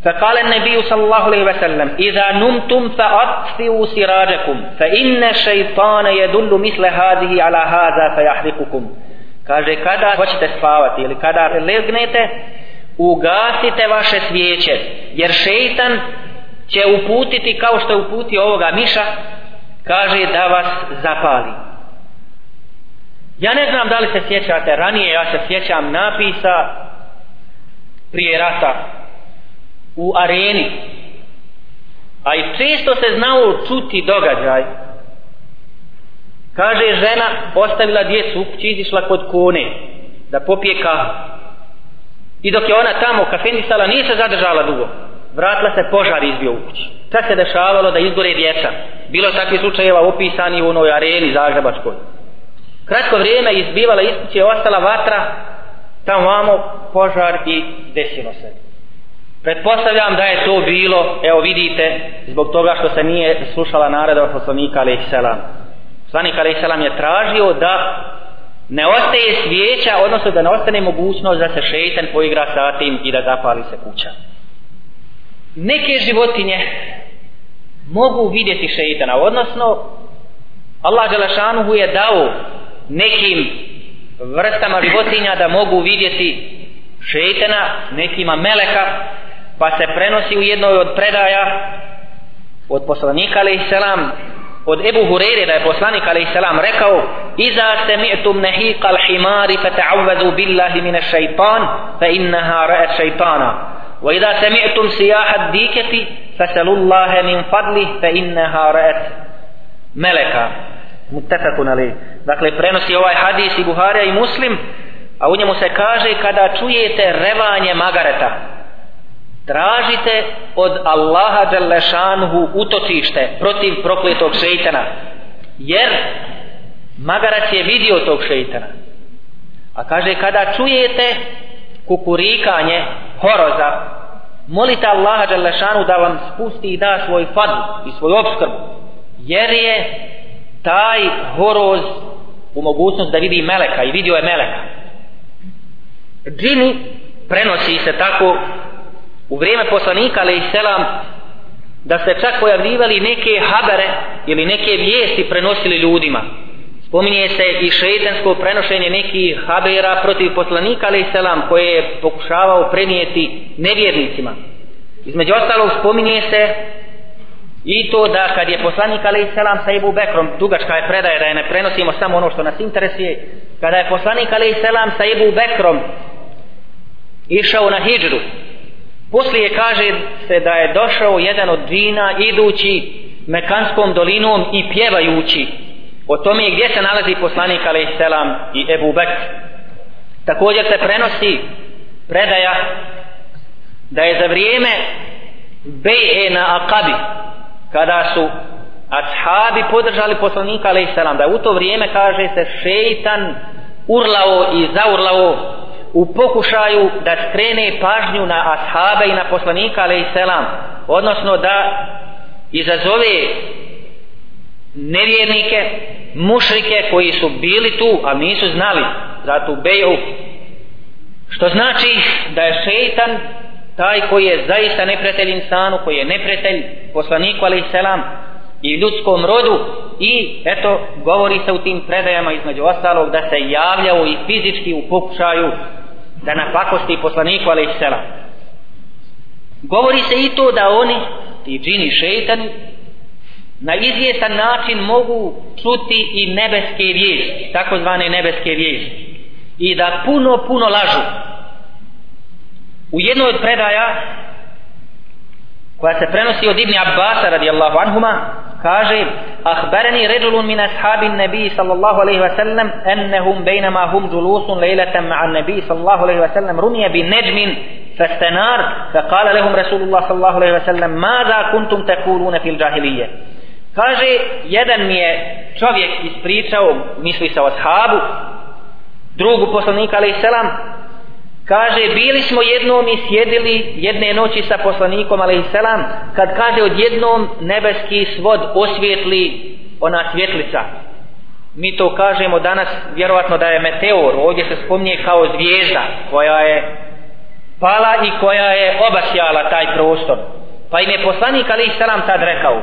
فقال النبي صلى الله عليه وسلم إذا نمتم فأطفئوا سراجكم فإن الشيطان يدل مثل هذه على هذا فيحرقكم kaže kada hoćete spavati ili kada legnete ugasite vaše svijeće jer šeitan će uputiti kao što je uputio ovoga miša kaže da vas zapali Ja ne znam da li se sjećate ranije, ja se sjećam napisa prije rata u areni. A i često se znao čuti događaj. Kaže žena ostavila djecu u kući, izišla kod kone da popije kahu. I dok je ona tamo kafendisala, nije se zadržala dugo. Vratila se požar izbio u kući. Šta se dešavalo da izgore djeca. Bilo je takvi slučajeva opisani u onoj areni Zagrebačkoj kratko vrijeme izbivala iz kuće, ostala vatra, tamo vamo požar i desilo se. Pretpostavljam da je to bilo, evo vidite, zbog toga što se nije slušala nareda poslanika alaih selam. Poslanik a.s. selam je tražio da ne ostaje svijeća, odnosno da ne ostane mogućnost da se šeitan poigra sa tim i da zapali se kuća. Neke životinje mogu vidjeti šeitana, odnosno Allah Đelešanuhu je dao nekim vrstama životinja da mogu vidjeti šeitana, nekima meleka, pa se prenosi u jednoj od predaja od poslanika alaih selam od Ebu Hureyre da je poslanik a.s. rekao Iza se mi'tum nehiqa al-himari fa ta'avvazu billahi mine šeitan fa innaha ra'at šeitana wa iza se mi'tum sijahat diketi fa salullahe min fadlih fa innaha ra'at meleka mutafakun ali dakle prenosi ovaj hadis i Buharija i Muslim a u njemu se kaže kada čujete revanje magareta tražite od Allaha Đalešanhu utočište protiv prokletog šeitana. Jer magarac je vidio tog šeitana. A kaže kada čujete kukurikanje horoza molite Allaha Đalešanu da vam spusti i da svoj fadl i svoj obskrb jer je taj horoz u mogućnost da vidi meleka i vidio je meleka. Džini prenosi se tako u vrijeme poslanika ali selam da se čak pojavljivali neke habere ili neke vijesti prenosili ljudima. Spominje se i šeitansko prenošenje nekih habera protiv poslanika ali selam koje je pokušavao prenijeti nevjernicima. Između ostalog spominje se I to da kad je poslanik alaih selam sa Ebu Bekrom, dugačka je predaje da je ne prenosimo samo ono što nas interesuje, kada je poslanik alaih selam sa Ebu Bekrom išao na hijđru, poslije kaže se da je došao jedan od dvina idući Mekanskom dolinom i pjevajući o tome gdje se nalazi poslanik alaih i Ebu Bekr. Također se prenosi predaja da je za vrijeme Beje na Akabi, kada su ashabi podržali poslanika alaih salam da u to vrijeme kaže se šeitan urlao i zaurlao u pokušaju da skrene pažnju na ashabe i na poslanika alaih selam odnosno da izazove nevjernike mušrike koji su bili tu a nisu znali za tu beju. Što znači da je šeitan taj koji je zaista neprijatelj insanu, koji je neprijatelj poslaniku alaih selam i ljudskom rodu i eto govori se u tim predajama između ostalog da se javljao i fizički u pokušaju da napakosti poslaniku alaih selam govori se i to da oni ti džini šeitani na izvjestan način mogu čuti i nebeske vijesti takozvane nebeske vijesti i da puno puno lažu. U jednoj od predaja koja se prenosi od Ibni Abbasa radijallahu anhuma kaže ahbarani rajulun min ashabin nabi sallallahu alejhi ve sellem annahum bainama hum julusun laylatan ma'an nabi sallallahu alejhi ve sellem runiya bi najmin fastanar faqala lahum rasulullah sallallahu alejhi ve sellem madha kuntum taquluna fil jahiliyya kaže jedan mi je čovjek ispričao misli sa ashabu drugu poslanika alejhi selam kaže bili smo jednom i sjedili jedne noći sa poslanikom alaih selam kad kaže odjednom nebeski svod osvijetli ona svjetlica. Mi to kažemo danas vjerovatno da je meteor ovdje se spominje kao zvijezda koja je pala i koja je obasjala taj prostor. Pa im je poslanik alaih tad rekao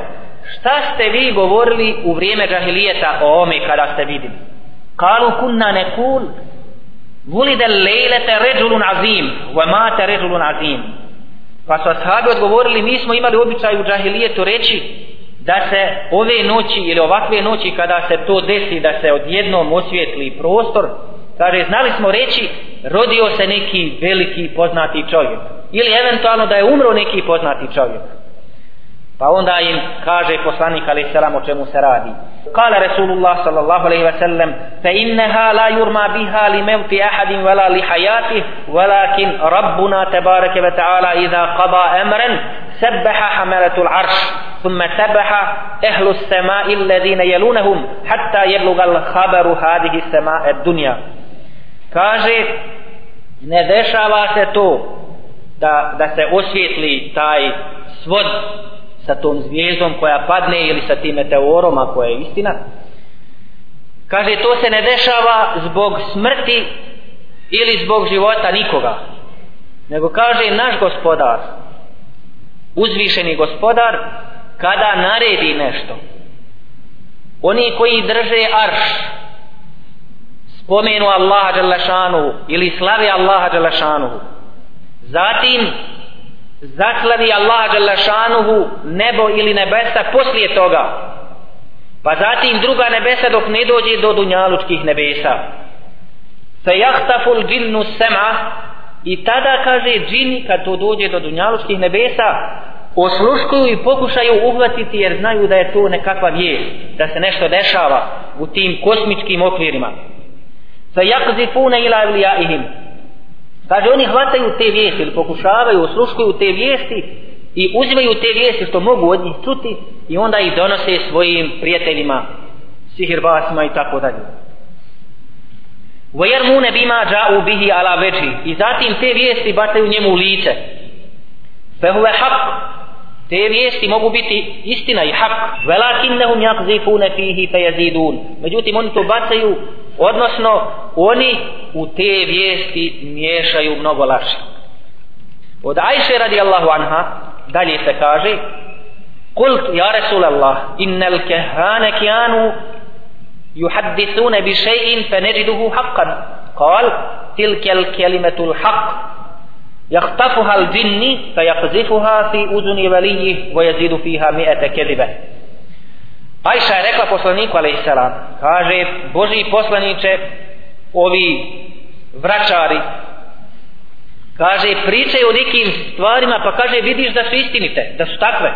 šta ste vi govorili u vrijeme džahilijeta o ome kada ste vidjeli? Kalu kunna nekul Vulide lejlete ređulun azim, wa mate ređulun azim. Pa su ashabi odgovorili, mi smo imali običaj u džahilijetu reći da se ove noći ili ovakve noći kada se to desi, da se odjednom osvijetli prostor, kaže, znali smo reći, rodio se neki veliki poznati čovjek. Ili eventualno da je umro neki poznati čovjek. Pa onda im kaže poslanik alaih salam o čemu se radi. Kala Rasulullah sallallahu alaihi wa sallam fa inneha la yurma biha li mevti ahadin wala li hayatih walakin rabbuna tabaraka wa ta'ala idha qada amran sabbaha hamalatul arsh ثم سبح أهل السماء الذين يلونهم حتى يبلغ الخبر هذه السماء الدنيا kaže ne dešava se to da, da se osvijetli taj svod sa tom zvijezdom koja padne ili sa tim meteorom ako je istina. Kaže to se ne dešava zbog smrti ili zbog života nikoga. Nego kaže naš gospodar uzvišeni gospodar kada naredi nešto oni koji drže arš spomenu Allaha Đelešanu ili slavi Allaha Đelešanu zatim zaklani Allah Đalešanuhu nebo ili nebesa poslije toga. Pa zatim druga nebesa dok ne dođe do dunjalučkih nebesa. Se jahtaful džinnu sema i tada kaže džini kad to dođe do dunjalučkih nebesa osluškuju i pokušaju uhvatiti jer znaju da je to nekakva vijest da se nešto dešava u tim kosmičkim okvirima. Se jakzifune ila ihim Kaže, oni hvataju te vijesti ili pokušavaju, osluškuju te vijesti i uzimaju te vijesti što mogu od njih čuti i onda ih donose svojim prijateljima, sihirbasima i tako dalje. Vajarmune bima dža'u bihi ala veđi i zatim te vijesti bacaju njemu u lice. Fehuve hak, te vijesti mogu biti istina i hak velakinnehum jakzifune fihi fe jazidun međutim oni to bacaju odnosno oni u te vijesti miješaju mnogo laše od Ajše radijallahu anha dalje se kaže Kult, ja Rasulallah, innel kehane kianu juhadithune bi še'in fe neđiduhu haqqan. Kal, tilke el kelimetul haqq, يخطفها الجن فيقذفها في أذن وليه ويزيد فيها مئة كذبة Ajša je rekla poslaniku alaihissalam, kaže, Boži poslaniče, ovi vračari, kaže, pričaju o nekim stvarima, pa kaže, vidiš da su istinite, da su takve.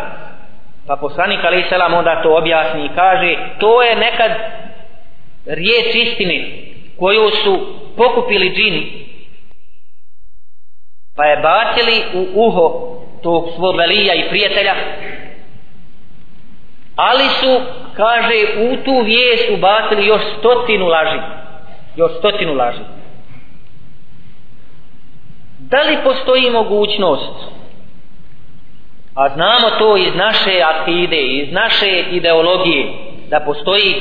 Pa poslanik alaihissalam onda to objasni i kaže, to je nekad riječ istine koju su pokupili džini, pa je bacili u uho tog svog velija i prijatelja, ali su kaže u tu vijest ubacili još stotinu laži. Još stotinu laži. Da li postoji mogućnost? A znamo to iz naše akide iz naše ideologije da postoji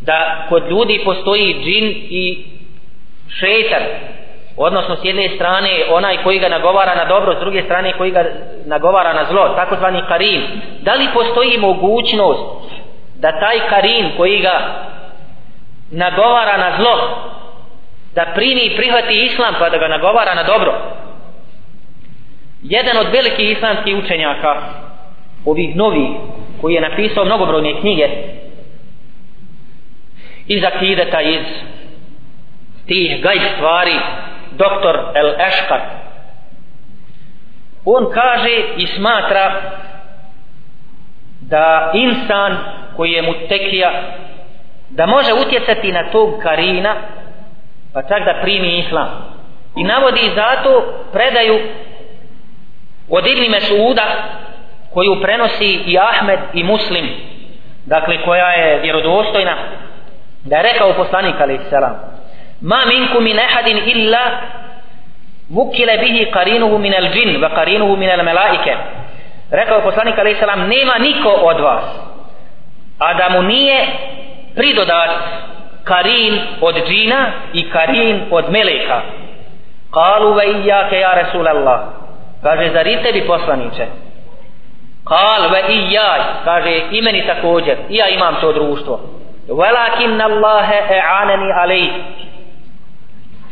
da kod ljudi postoji džin i šeitan odnosno s jedne strane onaj koji ga nagovara na dobro s druge strane koji ga nagovara na zlo takozvani karin da li postoji mogućnost da taj karin koji ga nagovara na zlo da primi i prihvati islam pa da ga nagovara na dobro? Jedan od velikih islamskih učenjaka ovih novih koji je napisao mnogobrojne knjige iz akideta iz tih gajb stvari doktor El Eškar. On kaže i smatra da insan koji je mutekija da može utjecati na tog karina pa čak da primi islam. I navodi zato predaju od Ibni Mesuda koju prenosi i Ahmed i Muslim dakle koja je vjerodostojna da je rekao poslanik alaih salam ma minkum min ahadin illa vukile bihi karinuhu min al džin va karinuhu min al melaike rekao poslanik alaih salam nema niko od vas a da mu nije pridodat karin od džina i karin od meleka. Kalu ve ijake ja Rasulallah. Kaže zar i tebi poslaniće? Kal ve ijaj kaže imeni također i ja imam to društvo. Velakin Allahe e'aneni alej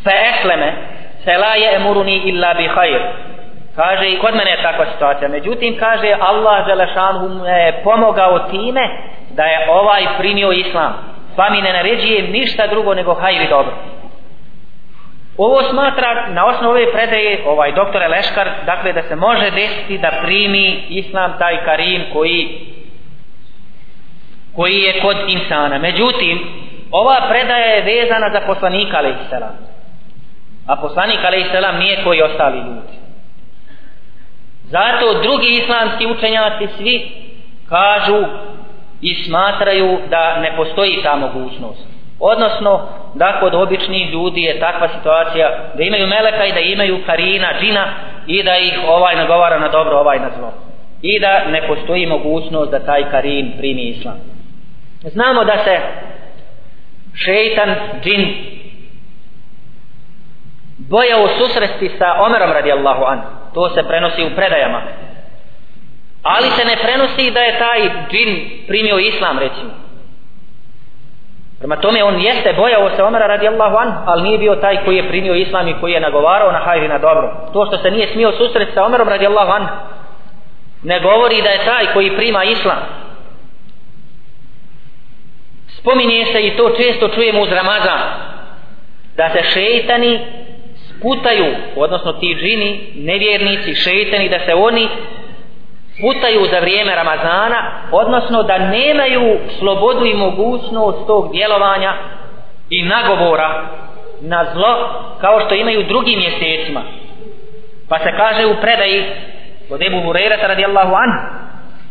fe esleme se la je emuruni illa bi hajr kaže i kod mene je takva situacija međutim kaže Allah Želešanhu mu je pomogao time da je ovaj primio islam pa mi ne naređuje ništa drugo nego hajr i dobro Ovo smatra na osnovu ove predaje ovaj doktor Leškar, dakle da se može desiti da primi islam taj karim koji koji je kod insana. Međutim, ova predaja je vezana za poslanika alejselam. A poslanik alejselam nije koji ostali ljudi. Zato drugi islamski učenjaci svi kažu i smatraju da ne postoji ta mogućnost. Odnosno, da kod običnih ljudi je takva situacija da imaju meleka i da imaju karina, džina i da ih ovaj nagovara na dobro, ovaj na zlo. I da ne postoji mogućnost da taj karin primi islam. Znamo da se šeitan, džin bojao susresti sa Omerom radijallahu an. To se prenosi u predajama. Ali se ne prenosi da je taj džin primio islam, recimo. Prema tome on jeste bojao se Omara radijallahu an, ali nije bio taj koji je primio islam i koji je nagovarao na hajri na dobro. To što se nije smio susret sa Omerom radijallahu an, ne govori da je taj koji prima islam. Spominje se i to često čujemo uz Ramazan, da se šeitani putaju, odnosno ti džini, nevjernici, šeitani, da se oni putaju za vrijeme Ramazana, odnosno da nemaju slobodu i mogućnost tog djelovanja i nagovora na zlo kao što imaju drugim mjesecima. Pa se kaže u predaji od Ebu Hureyre radijallahu an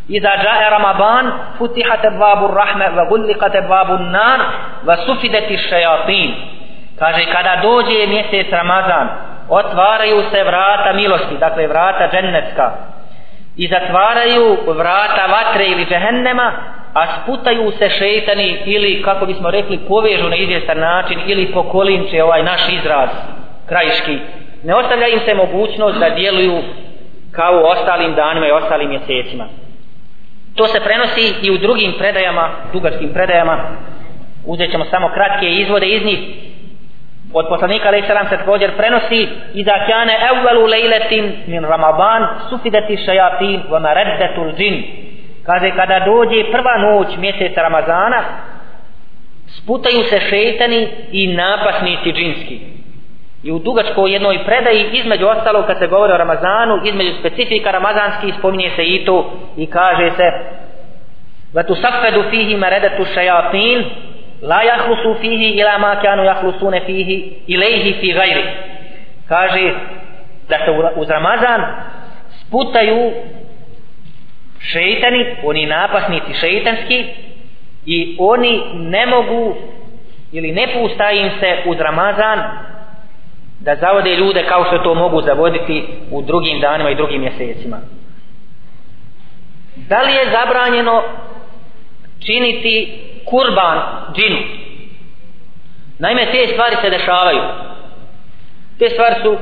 Iza jae Ramadan futihate babu rahme va gullikate babu nar va sufideti šajatin. Kaže kada dođe mjesec Ramazan otvaraju se vrata milosti, dakle vrata džennetska i zatvaraju vrata vatre ili džehennema a sputaju se šeitani ili kako bismo rekli povežu na izvjestan način ili pokolinče ovaj naš izraz krajiški. Ne ostavlja im se mogućnost da djeluju kao u ostalim danima i ostalim mjesecima. To se prenosi i u drugim predajama dugačkim predajama. Uzet ćemo samo kratke izvode iz njih od poslanika alaih salam se također prenosi i da kjane evvelu lejletin min ramadan sufidati šajatin wa mareddetul džin. Kaže kada dođe prva noć mjeseca ramazana sputaju se šeitani i napasnici džinski. I u dugačkoj jednoj predaji između ostalo kad se govori o Ramazanu između specifika ramazanski spominje se i to i kaže se va tu safedu fihi maredatu šajatin la jahlusu fihi ila ma kanu jahlusune fihi ilaihi fi gajri. Kaže da se uz Ramazan sputaju šeitani oni napasnici šeitanski i oni ne mogu ili ne pusta im se uz Ramazan da zavode ljude kao što to mogu zavoditi u drugim danima i drugim mjesecima. Da li je zabranjeno činiti kurban džinu. Naime, te stvari se dešavaju. Te stvari su,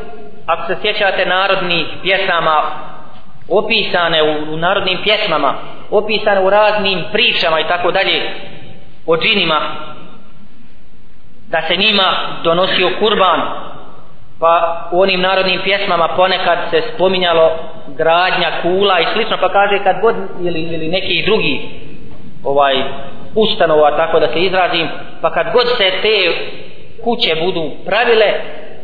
ako se sjećate narodnih pjesama, opisane u, u narodnim pjesmama, opisane u raznim pričama i tako dalje, o džinima, da se njima donosio kurban, pa u onim narodnim pjesmama ponekad se spominjalo gradnja kula i slično, pa kaže kad god ili, ili neki drugi ovaj ustanova, tako da se izrazim, pa kad god se te kuće budu pravile,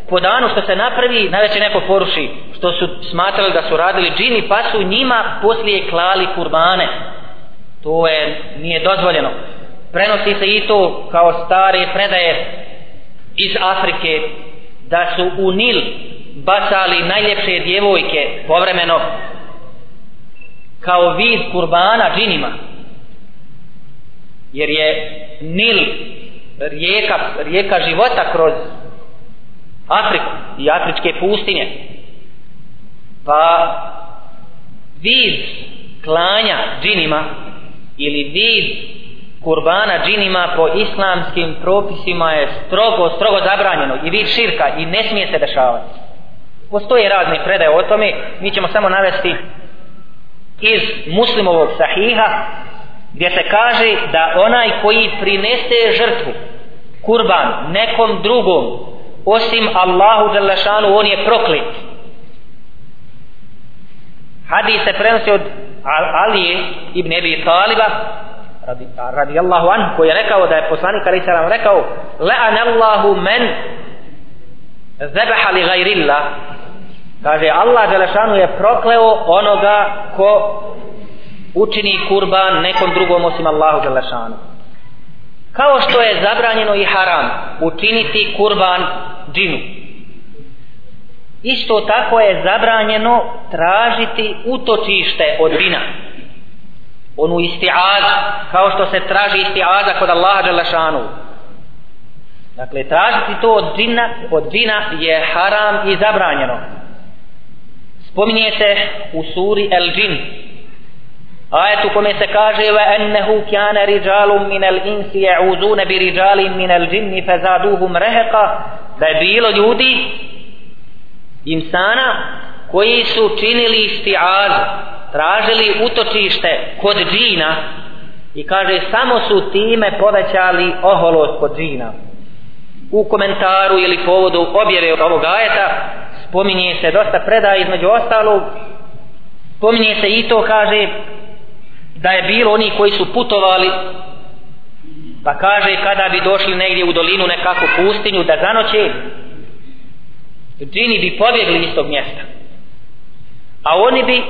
po danu što se napravi, najveće neko poruši, što su smatrali da su radili džini, pa su njima poslije klali kurbane. to je nije dozvoljeno prenosi se i to kao stare predaje iz Afrike da su u Nil bacali najljepše djevojke povremeno kao vid kurbana džinima jer je Nil rijeka, rijeka života kroz Afriku i afričke pustinje pa vid klanja džinima ili vid kurbana džinima po islamskim propisima je strogo, strogo zabranjeno i vid širka i ne smije se dešavati. Postoje razne predaje o tome, mi ćemo samo navesti iz muslimovog sahiha gdje se kaže da onaj koji prinese žrtvu kurban nekom drugom osim Allahu Đalešanu on je proklet. Hadis se prenosi od Alije ibn Ebi Taliba radi, radijallahu anhu koji je rekao da je poslanik ali Salam rekao Le'an Allahu men zebeha li gajrilla kaže Allah Đalešanu je prokleo onoga ko učini kurban nekom drugom osim Allahu Đelešanu kao što je zabranjeno i haram učiniti kurban džinu. Isto tako je zabranjeno tražiti utočište od džina. Onu isti'az kao što se traži isti'aza kod Allaha Đelešanu dakle tražiti to od džina od džina je haram i zabranjeno. Spominje se u suri El Džin ajetu kome se kaže wa ennehu kjane riđalum min al-ins ya'uzuna bi riđalim min al-jinn fazaduhum reheqa da je bilo ljudi insana koji su činili isti'azu tražili utočište kod džina i kaže samo su time povećali oholost kod džina. U komentaru ili povodu objave ovog ajeta spominje se dosta predaja između ostalog spominje se i to kaže da je bilo oni koji su putovali pa kaže kada bi došli negdje u dolinu nekakvu pustinju da zanoće džini bi pobjegli iz tog mjesta. A oni bi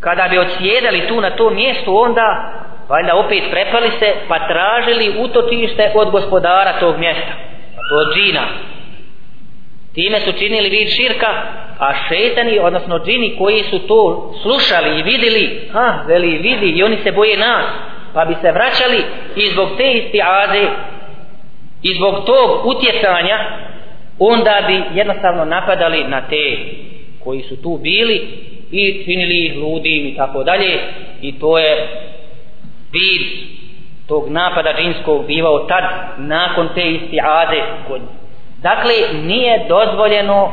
kada bi odsjedali tu na to mjesto onda valjda opet prepali se pa tražili utočište od gospodara tog mjesta od džina time su činili vid širka a šetani odnosno džini koji su to slušali i vidjeli ha veli vidi i oni se boje nas pa bi se vraćali i zbog te istiaze i zbog tog utjecanja onda bi jednostavno napadali na te koji su tu bili i činili ih ludim i tako dalje. I to je vid tog napada džinskog bivao tad nakon te istiaze kod dakle nije dozvoljeno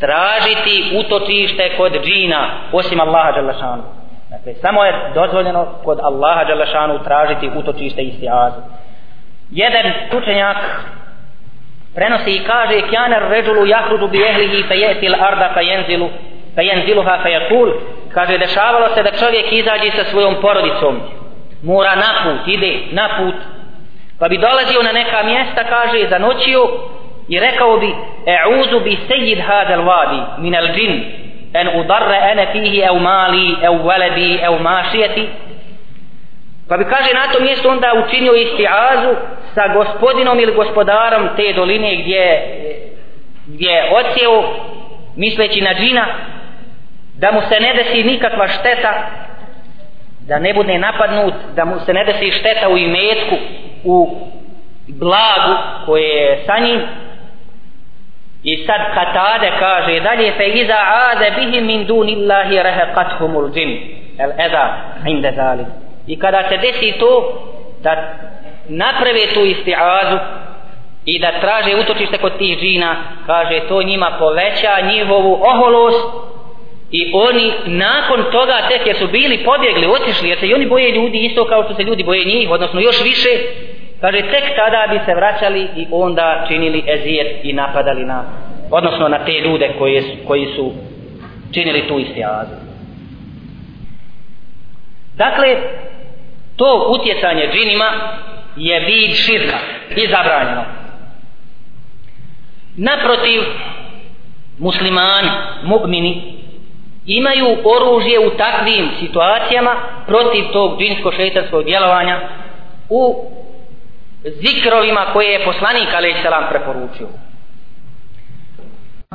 tražiti utočište kod džina osim Allaha Đalašanu dakle samo je dozvoljeno kod Allaha Đalašanu tražiti utočište i stijazu. jedan učenjak prenosi i kaže kjaner ređulu jahruđu bi ehlihi fe jetil arda fe jenzilu fe jenziluha fe jakul kaže dešavalo se da čovjek izađe sa svojom porodicom mora na put, ide na put pa bi dolazio na neka mjesta kaže zanoćio i rekao bi e'uzu bi sejid hadal vadi min al džin en udarre ene fihi ev mali ev veledi ev mašijeti pa bi kaže na tom mjestu onda učinio istiazu sa gospodinom ili gospodarom te doline gdje gdje je misleći na džina da mu se ne desi nikakva šteta da ne bude napadnut da mu se ne desi šteta u imetku u blagu koje je sa njim i sad katade kaže dalje fe iza ade bihi min dunillahi reheqathumul džin. El eza inde zalik. I kada se desi to da naprave tu istiazu i da traže utočište kod tih džina kaže to njima poveća njihovu oholost i oni nakon toga tek jer su bili pobjegli, otišli jer se i oni boje ljudi isto kao što se ljudi boje njih odnosno još više kaže tek tada bi se vraćali i onda činili ezijet i napadali na odnosno na te ljude koji su, koji su činili tu istijazu. dakle to utjecanje džinima je vid širka i zabranjeno naprotiv muslimani, mu'mini imaju oružje u takvim situacijama protiv tog džinsko-šeitanskog djelovanja u zikrovima koje je poslanik alaih salam preporučio.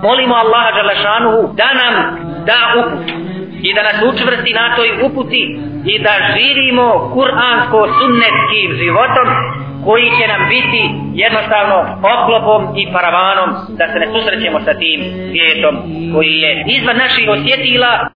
Molimo Allaha Đalešanuhu da nam da uput i da nas učvrsti na toj uputi i da živimo kuransko-sunnetskim životom koji će nam biti jednostavno oklopom i paravanom da se ne susrećemo sa tim svijetom koji je izvan naših osjetila